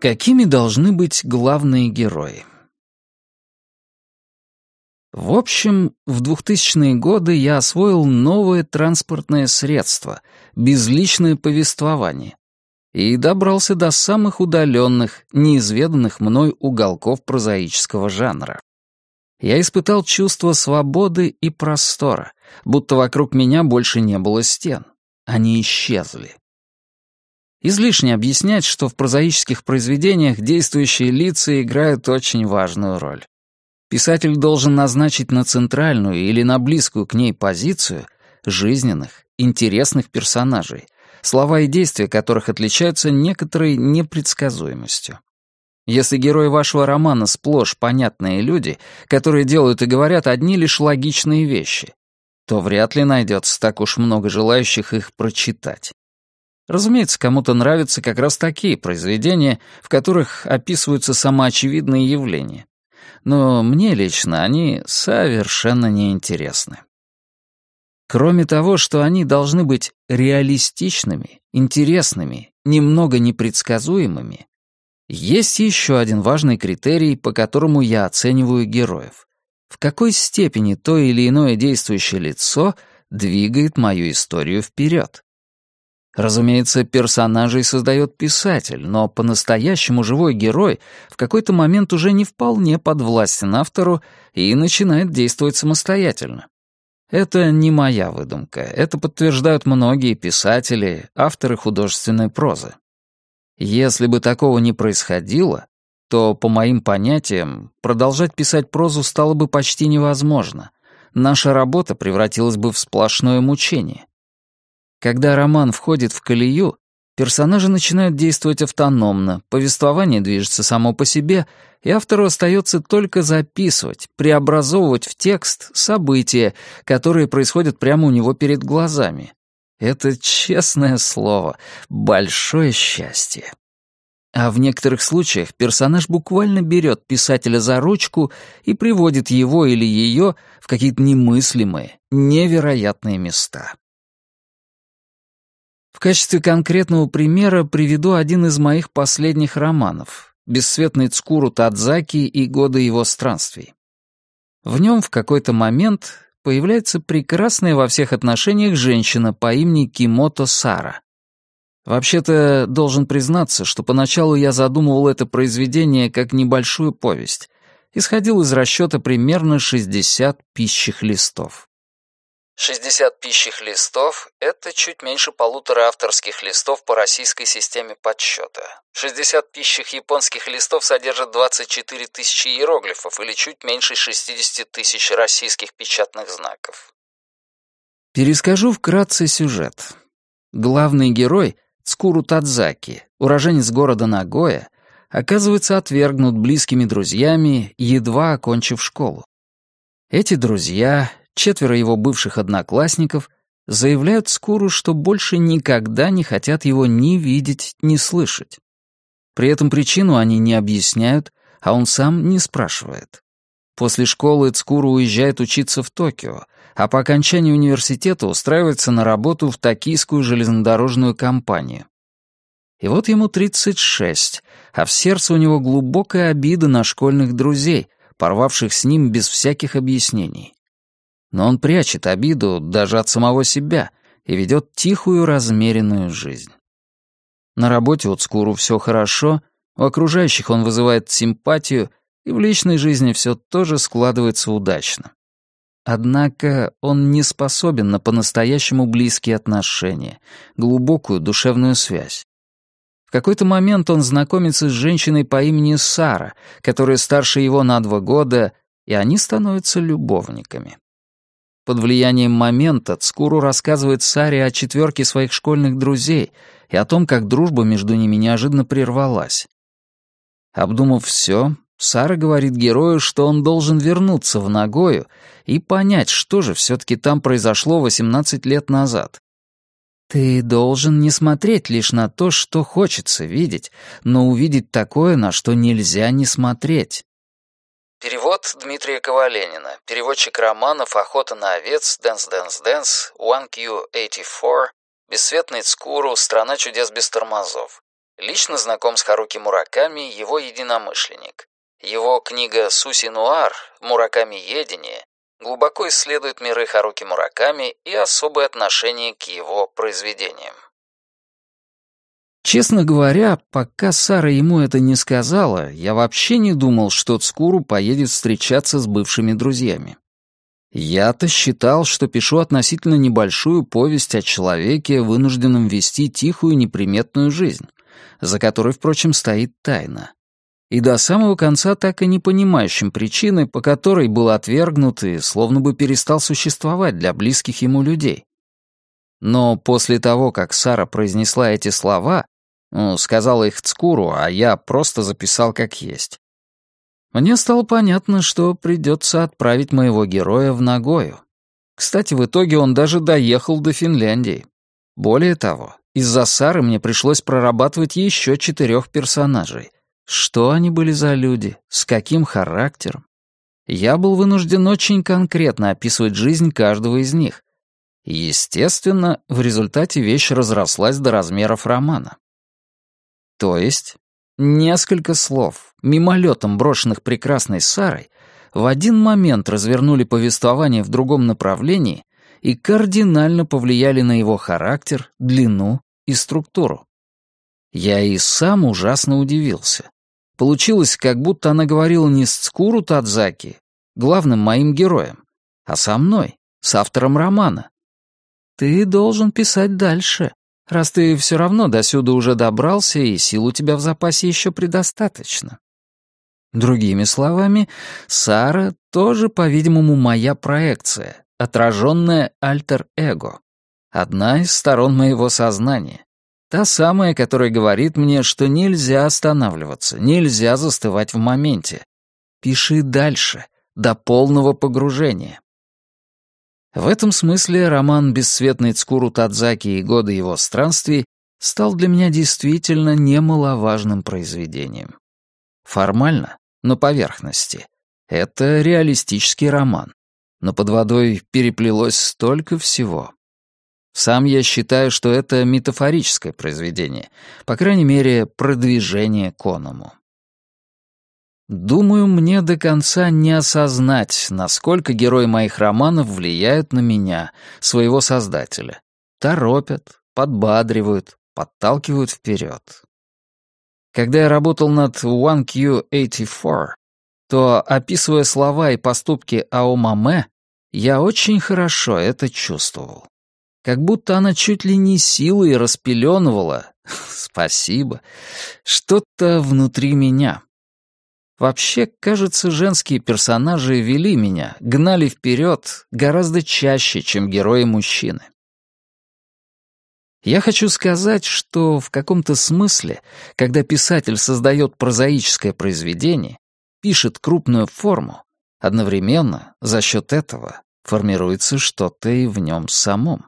Какими должны быть главные герои? В общем, в 2000-е годы я освоил новое транспортное средство — безличное повествование, и добрался до самых удаленных, неизведанных мной уголков прозаического жанра. Я испытал чувство свободы и простора, будто вокруг меня больше не было стен. Они исчезли. Излишне объяснять, что в прозаических произведениях действующие лица играют очень важную роль. Писатель должен назначить на центральную или на близкую к ней позицию жизненных, интересных персонажей, слова и действия которых отличаются некоторой непредсказуемостью. Если герои вашего романа сплошь понятные люди, которые делают и говорят одни лишь логичные вещи, то вряд ли найдется так уж много желающих их прочитать. Разумеется, кому-то нравятся как раз такие произведения, в которых описываются самоочевидные явления. Но мне лично они совершенно неинтересны. Кроме того, что они должны быть реалистичными, интересными, немного непредсказуемыми, есть еще один важный критерий, по которому я оцениваю героев. В какой степени то или иное действующее лицо двигает мою историю вперед. Разумеется, персонажей создает писатель, но по-настоящему живой герой в какой-то момент уже не вполне подвластен автору и начинает действовать самостоятельно. Это не моя выдумка, это подтверждают многие писатели, авторы художественной прозы. Если бы такого не происходило, то, по моим понятиям, продолжать писать прозу стало бы почти невозможно. Наша работа превратилась бы в сплошное мучение. Когда роман входит в колею, персонажи начинают действовать автономно, повествование движется само по себе, и автору остается только записывать, преобразовывать в текст события, которые происходят прямо у него перед глазами. Это, честное слово, большое счастье. А в некоторых случаях персонаж буквально берет писателя за ручку и приводит его или ее в какие-то немыслимые, невероятные места. В качестве конкретного примера приведу один из моих последних романов «Бесцветный Цкуру Тадзаки и годы его странствий». В нем в какой-то момент появляется прекрасная во всех отношениях женщина по имени Кимото Сара. Вообще-то, должен признаться, что поначалу я задумывал это произведение как небольшую повесть, исходил из расчета примерно 60 пищих листов. 60 пищих листов — это чуть меньше полутора авторских листов по российской системе подсчета. 60 пищих японских листов содержат 24 тысячи иероглифов или чуть меньше 60 тысяч российских печатных знаков. Перескажу вкратце сюжет. Главный герой, Цкуру Тадзаки, уроженец города Нагоя, оказывается отвергнут близкими друзьями, едва окончив школу. Эти друзья четверо его бывших одноклассников заявляют Скуру, что больше никогда не хотят его ни видеть, ни слышать. При этом причину они не объясняют, а он сам не спрашивает. После школы Цкуру уезжает учиться в Токио, а по окончании университета устраивается на работу в токийскую железнодорожную компанию. И вот ему 36, а в сердце у него глубокая обида на школьных друзей, порвавших с ним без всяких объяснений но он прячет обиду даже от самого себя и ведет тихую, размеренную жизнь. На работе у Цкуру все хорошо, у окружающих он вызывает симпатию, и в личной жизни все тоже складывается удачно. Однако он не способен на по-настоящему близкие отношения, глубокую душевную связь. В какой-то момент он знакомится с женщиной по имени Сара, которая старше его на два года, и они становятся любовниками. Под влиянием момента Цкуру рассказывает Саре о четверке своих школьных друзей и о том, как дружба между ними неожиданно прервалась. Обдумав все, Сара говорит герою, что он должен вернуться в Нагою и понять, что же все-таки там произошло 18 лет назад. Ты должен не смотреть лишь на то, что хочется видеть, но увидеть такое, на что нельзя не смотреть. Перевод Дмитрия Коваленина. Переводчик романов «Охота на овец», «Дэнс, дэнс, дэнс», «One Q84», «Бесцветный Цкуру», «Страна чудес без тормозов». Лично знаком с Харуки Мураками, его единомышленник. Его книга «Суси Нуар. Мураками Едение» глубоко исследует миры Харуки Мураками и особое отношение к его произведениям. Честно говоря, пока Сара ему это не сказала, я вообще не думал, что Цкуру поедет встречаться с бывшими друзьями. Я-то считал, что пишу относительно небольшую повесть о человеке, вынужденном вести тихую неприметную жизнь, за которой, впрочем, стоит тайна. И до самого конца так и не понимающим причины, по которой был отвергнут и словно бы перестал существовать для близких ему людей. Но после того, как Сара произнесла эти слова, ну, сказала их Цкуру, а я просто записал как есть. Мне стало понятно, что придется отправить моего героя в Нагою. Кстати, в итоге он даже доехал до Финляндии. Более того, из-за Сары мне пришлось прорабатывать еще четырех персонажей. Что они были за люди, с каким характером. Я был вынужден очень конкретно описывать жизнь каждого из них. Естественно, в результате вещь разрослась до размеров романа. То есть, несколько слов, мимолетом брошенных прекрасной Сарой, в один момент развернули повествование в другом направлении и кардинально повлияли на его характер, длину и структуру. Я и сам ужасно удивился. Получилось, как будто она говорила не с Цкуру Тадзаки, главным моим героем, а со мной, с автором романа. «Ты должен писать дальше», раз ты все равно досюда уже добрался, и сил у тебя в запасе еще предостаточно. Другими словами, Сара тоже, по-видимому, моя проекция, отраженная альтер-эго. Одна из сторон моего сознания. Та самая, которая говорит мне, что нельзя останавливаться, нельзя застывать в моменте. Пиши дальше, до полного погружения. В этом смысле роман «Бесцветный Цкуру Тадзаки и годы его странствий» стал для меня действительно немаловажным произведением. Формально, на поверхности, это реалистический роман, но под водой переплелось столько всего. Сам я считаю, что это метафорическое произведение, по крайней мере, продвижение к оному. Думаю, мне до конца не осознать, насколько герои моих романов влияют на меня, своего создателя. Торопят, подбадривают, подталкивают вперед. Когда я работал над 1Q84, то, описывая слова и поступки Аомаме, я очень хорошо это чувствовал. Как будто она чуть ли не силой распеленывала, спасибо, что-то внутри меня. Вообще, кажется, женские персонажи вели меня, гнали вперед гораздо чаще, чем герои-мужчины. Я хочу сказать, что в каком-то смысле, когда писатель создает прозаическое произведение, пишет крупную форму, одновременно за счет этого формируется что-то и в нем самом.